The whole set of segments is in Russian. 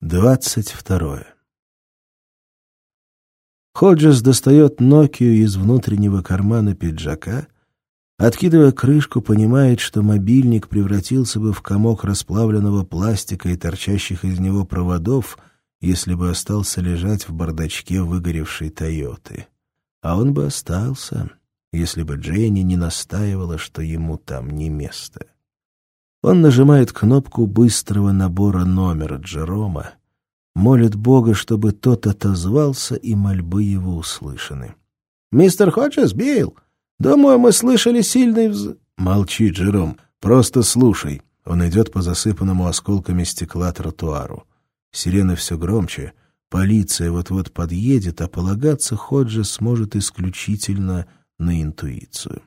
Двадцать второе. Ходжес достает Нокию из внутреннего кармана пиджака, откидывая крышку, понимает, что мобильник превратился бы в комок расплавленного пластика и торчащих из него проводов, если бы остался лежать в бардачке выгоревшей «Тойоты». А он бы остался, если бы Дженни не настаивала, что ему там не место. Он нажимает кнопку быстрого набора номера Джерома, молит Бога, чтобы тот отозвался, и мольбы его услышаны. «Мистер Ходжес, Билл, думаю, мы слышали сильный вз...» «Молчи, Джером, просто слушай». Он идет по засыпанному осколками стекла тротуару. Сирены все громче, полиция вот-вот подъедет, а полагаться Ходжес сможет исключительно на интуицию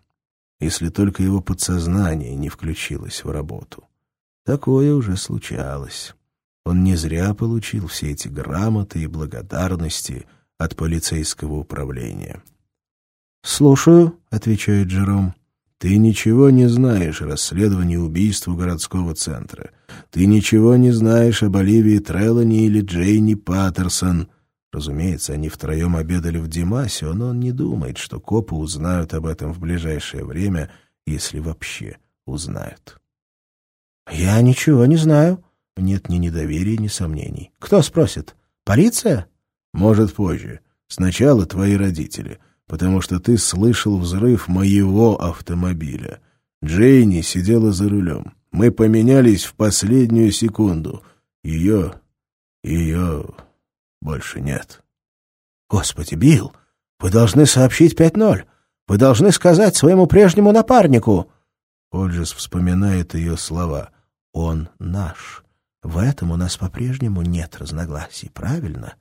если только его подсознание не включилось в работу. Такое уже случалось. Он не зря получил все эти грамоты и благодарности от полицейского управления. «Слушаю», — отвечает Джером. «Ты ничего не знаешь о расследовании убийства городского центра. Ты ничего не знаешь об Оливии Треллани или Джейни Паттерсон. Разумеется, они втроем обедали в Димасе, но он не думает, что копы узнают об этом в ближайшее время, если вообще узнают. «Я ничего не знаю». Нет ни недоверия, ни сомнений. «Кто спросит? Полиция?» «Может, позже. Сначала твои родители, потому что ты слышал взрыв моего автомобиля. Джейни сидела за рулем. Мы поменялись в последнюю секунду. Ее... ее... Больше нет. Господи, Билл, вы должны сообщить 5-0. Вы должны сказать своему прежнему напарнику. Ходжес вспоминает ее слова. Он наш. В этом у нас по-прежнему нет разногласий, правильно?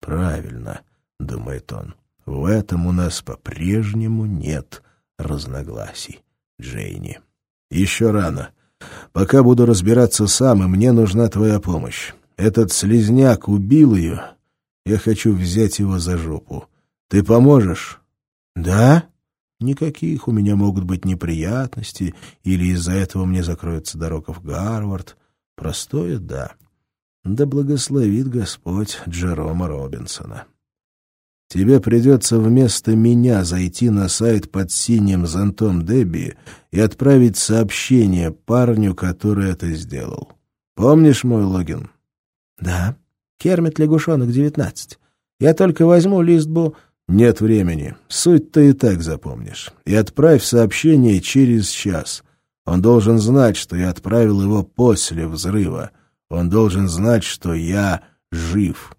Правильно, думает он. В этом у нас по-прежнему нет разногласий, Джейни. Еще рано. Пока буду разбираться сам, и мне нужна твоя помощь. Этот слезняк убил ее. Я хочу взять его за жопу. Ты поможешь? Да? Никаких у меня могут быть неприятности, или из-за этого мне закроется дорога в Гарвард. Простое «да». Да благословит Господь Джерома Робинсона. Тебе придется вместо меня зайти на сайт под синим зонтом Дебби и отправить сообщение парню, который это сделал. Помнишь мой логин? Да. Кермит лягушонок, девятнадцать. Я только возьму лист бу... Нет времени. Суть ты и так запомнишь. И отправь сообщение через час. Он должен знать, что я отправил его после взрыва. Он должен знать, что я жив.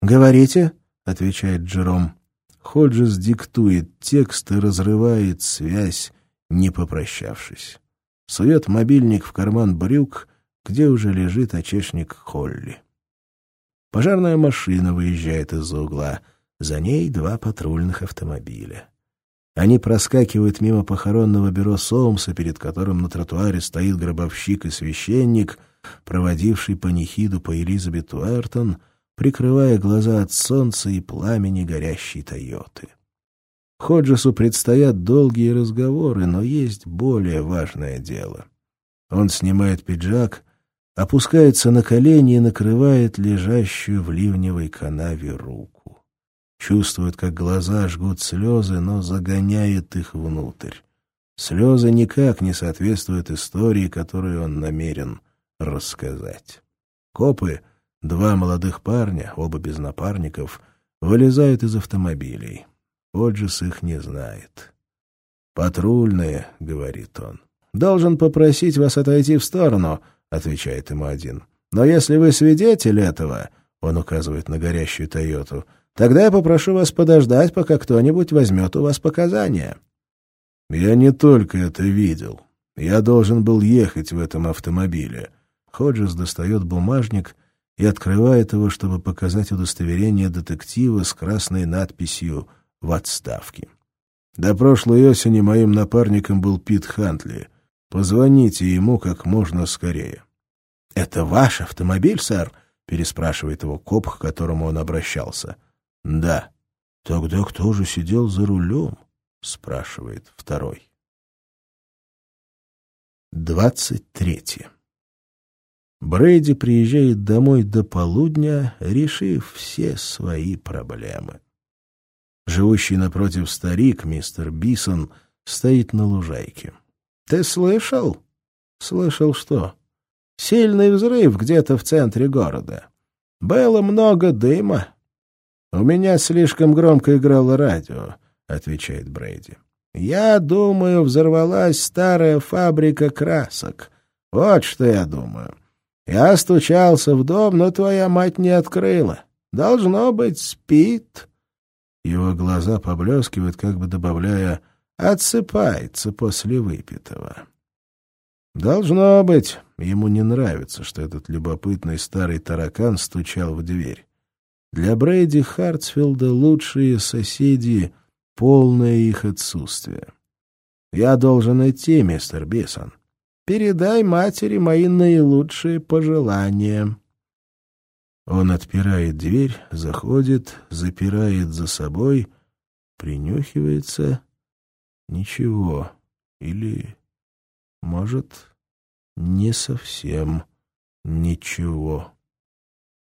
«Говорите?» — отвечает Джером. Ходжес диктует текст и разрывает связь, не попрощавшись. Сует мобильник в карман брюк где уже лежит очешник Холли. Пожарная машина выезжает из-за угла. За ней два патрульных автомобиля. Они проскакивают мимо похоронного бюро Соумса, перед которым на тротуаре стоит гробовщик и священник, проводивший панихиду по Элизабет Уэртон, прикрывая глаза от солнца и пламени горящей Тойоты. Ходжесу предстоят долгие разговоры, но есть более важное дело. Он снимает пиджак опускается на колени и накрывает лежащую в ливневой канаве руку. Чувствует, как глаза жгут слезы, но загоняет их внутрь. Слезы никак не соответствуют истории, которую он намерен рассказать. Копы, два молодых парня, оба без напарников, вылезают из автомобилей. Оджис их не знает. «Патрульные», — говорит он. «Должен попросить вас отойти в сторону», — отвечает ему один. «Но если вы свидетель этого, — он указывает на горящую Тойоту, — тогда я попрошу вас подождать, пока кто-нибудь возьмет у вас показания». «Я не только это видел. Я должен был ехать в этом автомобиле». Ходжес достает бумажник и открывает его, чтобы показать удостоверение детектива с красной надписью «В отставке». До прошлой осени моим напарником был Пит Хантли — Позвоните ему как можно скорее. — Это ваш автомобиль, сэр? — переспрашивает его коп, к которому он обращался. — Да. — Тогда кто же сидел за рулем? — спрашивает второй. Двадцать третье. Брейди приезжает домой до полудня, решив все свои проблемы. Живущий напротив старик, мистер Бисон, стоит на лужайке. — Ты слышал? — Слышал что? — Сильный взрыв где-то в центре города. Было много дыма. — У меня слишком громко играло радио, — отвечает Брейди. — Я думаю, взорвалась старая фабрика красок. Вот что я думаю. Я стучался в дом, но твоя мать не открыла. Должно быть, спит. Его глаза поблескивают, как бы добавляя «отсыпается после выпитого». Должно быть, ему не нравится, что этот любопытный старый таракан стучал в дверь. Для Брейди Хартсфилда лучшие соседи — полное их отсутствие. «Я должен идти, мистер Бисон. Передай матери мои наилучшие пожелания». Он отпирает дверь, заходит, запирает за собой, принюхивается. Ничего. Или, может, не совсем ничего.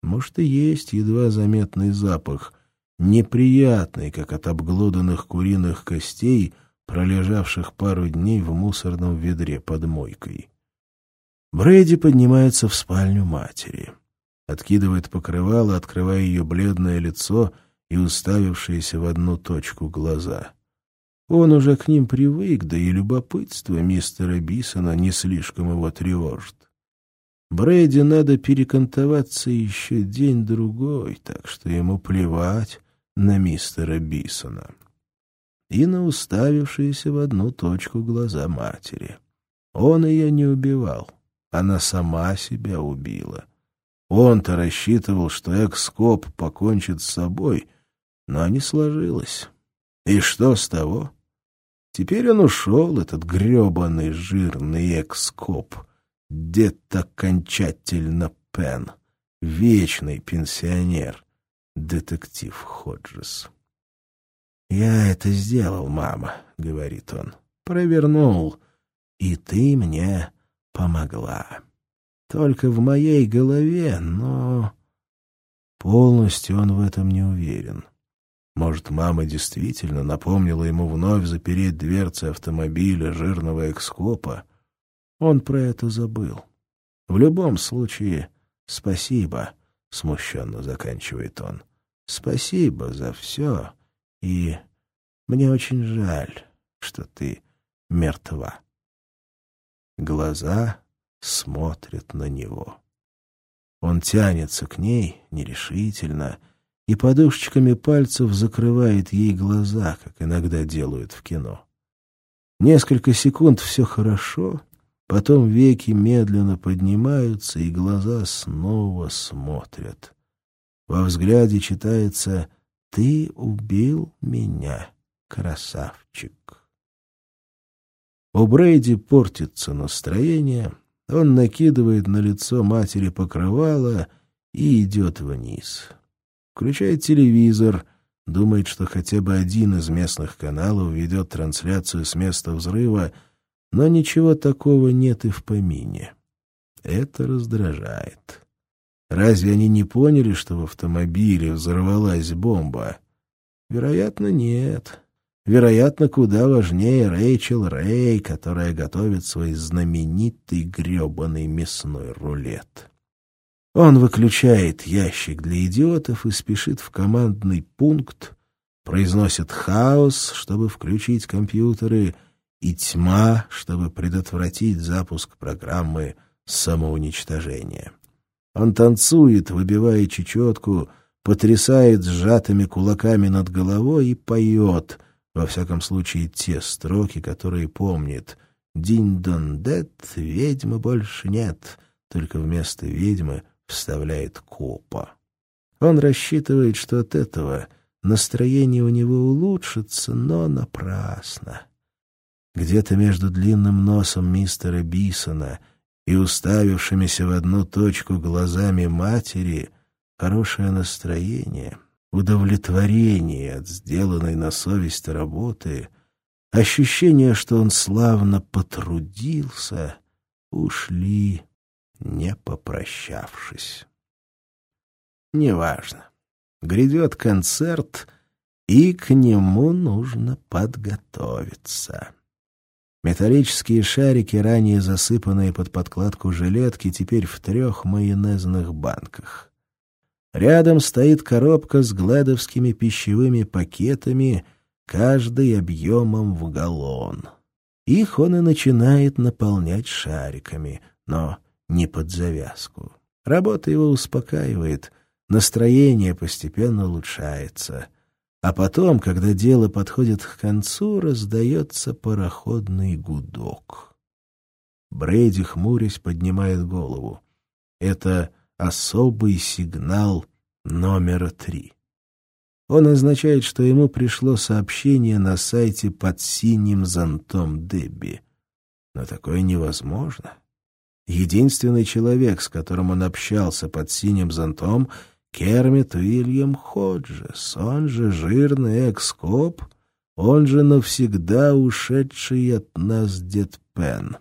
Может, и есть едва заметный запах, неприятный, как от обглоданных куриных костей, пролежавших пару дней в мусорном ведре под мойкой. Брэди поднимается в спальню матери откидывает покрывало, открывая ее бледное лицо и уставившиеся в одну точку глаза. Он уже к ним привык, да и любопытство мистера Бисона не слишком его тревожит. Брэди надо перекантоваться еще день-другой, так что ему плевать на мистера Бисона. И на уставившиеся в одну точку глаза матери. Он ее не убивал, она сама себя убила. — он-то рассчитывал, что экскоп покончит с собой, но не сложилось. И что с того? Теперь он ушел, этот гребаный жирный экскоп. Дед окончательно пен. Вечный пенсионер. Детектив Ходжес. «Я это сделал, мама», — говорит он. «Провернул. И ты мне помогла». Только в моей голове, но... Полностью он в этом не уверен. Может, мама действительно напомнила ему вновь запереть дверцы автомобиля жирного экскопа? Он про это забыл. В любом случае, спасибо, — смущенно заканчивает он. Спасибо за все, и мне очень жаль, что ты мертва. Глаза смотрит на него. Он тянется к ней нерешительно и подушечками пальцев закрывает ей глаза, как иногда делают в кино. Несколько секунд все хорошо, потом веки медленно поднимаются, и глаза снова смотрят. Во взгляде читается «Ты убил меня, красавчик». У Брейди портится настроение — он накидывает на лицо матери покрывало и идет вниз. Включает телевизор, думает, что хотя бы один из местных каналов ведет трансляцию с места взрыва, но ничего такого нет и в помине. Это раздражает. Разве они не поняли, что в автомобиле взорвалась бомба? Вероятно, нет. Вероятно, куда важнее Рэйчел Рэй, которая готовит свой знаменитый гребаный мясной рулет. Он выключает ящик для идиотов и спешит в командный пункт, произносит хаос, чтобы включить компьютеры, и тьма, чтобы предотвратить запуск программы самоуничтожения. Он танцует, выбивая чечетку, потрясает сжатыми кулаками над головой и поет — во всяком случае, те строки, которые помнит. «Динь-дон-дет, ведьмы больше нет», только вместо ведьмы вставляет копа. Он рассчитывает, что от этого настроение у него улучшится, но напрасно. Где-то между длинным носом мистера Бисона и уставившимися в одну точку глазами матери хорошее настроение — удовлетворение от сделанной на совесть работы, ощущение, что он славно потрудился, ушли не попрощавшись. Неважно. Грядет концерт, и к нему нужно подготовиться. Металлические шарики, ранее засыпанные под подкладку жилетки, теперь в трех майонезных банках. Рядом стоит коробка с гладовскими пищевыми пакетами, каждый объемом в галлон. Их он и начинает наполнять шариками, но не под завязку. Работа его успокаивает, настроение постепенно улучшается. А потом, когда дело подходит к концу, раздается пароходный гудок. Брейди, хмурясь, поднимает голову. Это особый сигнал номера три. Он означает, что ему пришло сообщение на сайте под синим зонтом Дебби. Но такое невозможно. Единственный человек, с которым он общался под синим зонтом, Кермит Уильям Ходжес, он же жирный экскоп, он же навсегда ушедший от нас дед Пен.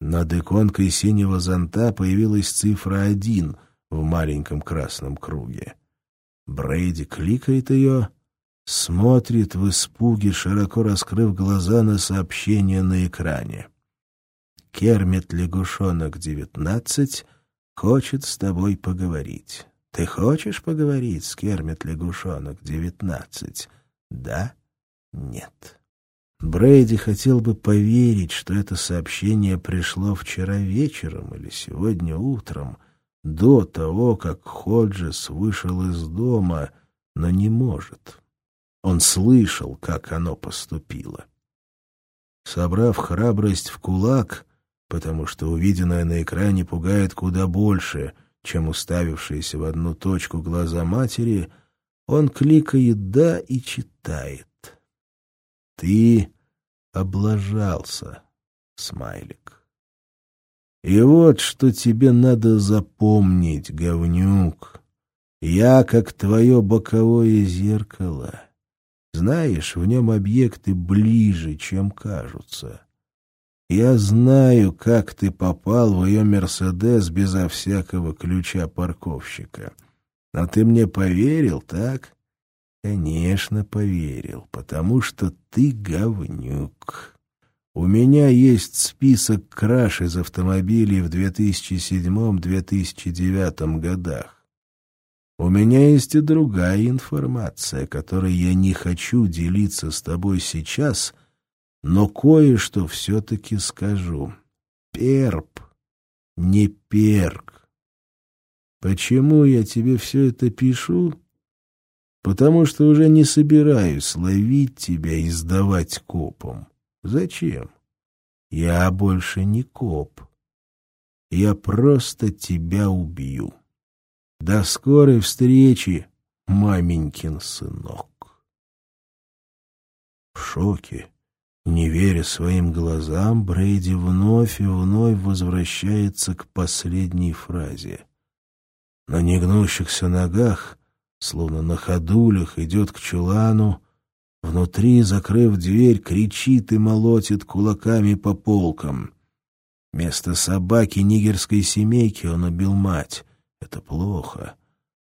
Над иконкой синего зонта появилась цифра один в маленьком красном круге. Брейди кликает ее, смотрит в испуге, широко раскрыв глаза на сообщение на экране. Кермит Лягушонок, девятнадцать, хочет с тобой поговорить. Ты хочешь поговорить с Кермит Лягушонок, девятнадцать? Да? Нет. Брейди хотел бы поверить, что это сообщение пришло вчера вечером или сегодня утром, до того, как Ходжес вышел из дома, но не может. Он слышал, как оно поступило. Собрав храбрость в кулак, потому что увиденное на экране пугает куда больше, чем уставившиеся в одну точку глаза матери, он кликает «да» и читает. Ты облажался, смайлик. И вот что тебе надо запомнить, говнюк. Я как твое боковое зеркало. Знаешь, в нем объекты ближе, чем кажутся. Я знаю, как ты попал в ее «Мерседес» безо всякого ключа парковщика. А ты мне поверил, так? Конечно, поверил, потому что ты говнюк. У меня есть список краж из автомобилей в 2007-2009 годах. У меня есть и другая информация, которой я не хочу делиться с тобой сейчас, но кое-что все-таки скажу. Перп, не перк. Почему я тебе все это пишу? потому что уже не собираюсь ловить тебя и сдавать копом. Зачем? Я больше не коп. Я просто тебя убью. До скорой встречи, маменькин сынок. В шоке, не веря своим глазам, Брейди вновь и вновь возвращается к последней фразе. На негнущихся ногах словно на ходулях, идет к чулану, внутри, закрыв дверь, кричит и молотит кулаками по полкам. Вместо собаки нигерской семейки он убил мать. Это плохо.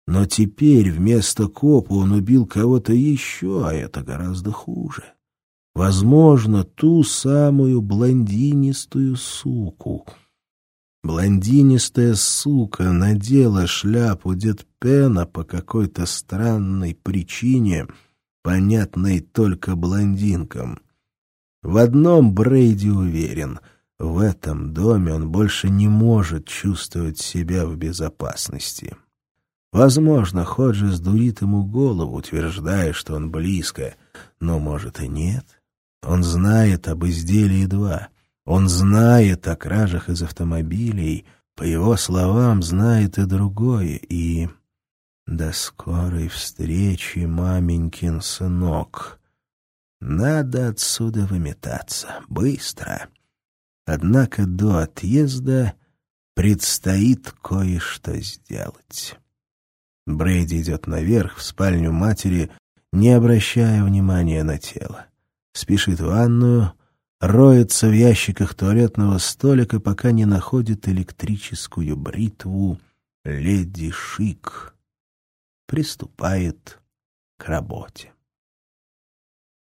Но теперь вместо копа он убил кого-то еще, а это гораздо хуже. Возможно, ту самую блондинистую суку — Блондинистая сука надела шляпу дед Пена по какой-то странной причине, понятной только блондинкам. В одном Брейди уверен — в этом доме он больше не может чувствовать себя в безопасности. Возможно, Ходжес дурит ему голову, утверждая, что он близко, но, может, и нет. Он знает об изделии два — он знает о кражах из автомобилей, по его словам, знает и другое, и... До скорой встречи, маменькин сынок. Надо отсюда выметаться. Быстро. Однако до отъезда предстоит кое-что сделать. Брейди идет наверх, в спальню матери, не обращая внимания на тело. Спешит в ванную, роется в ящиках туалетного столика, пока не находит электрическую бритву леди Шик. Приступает к работе.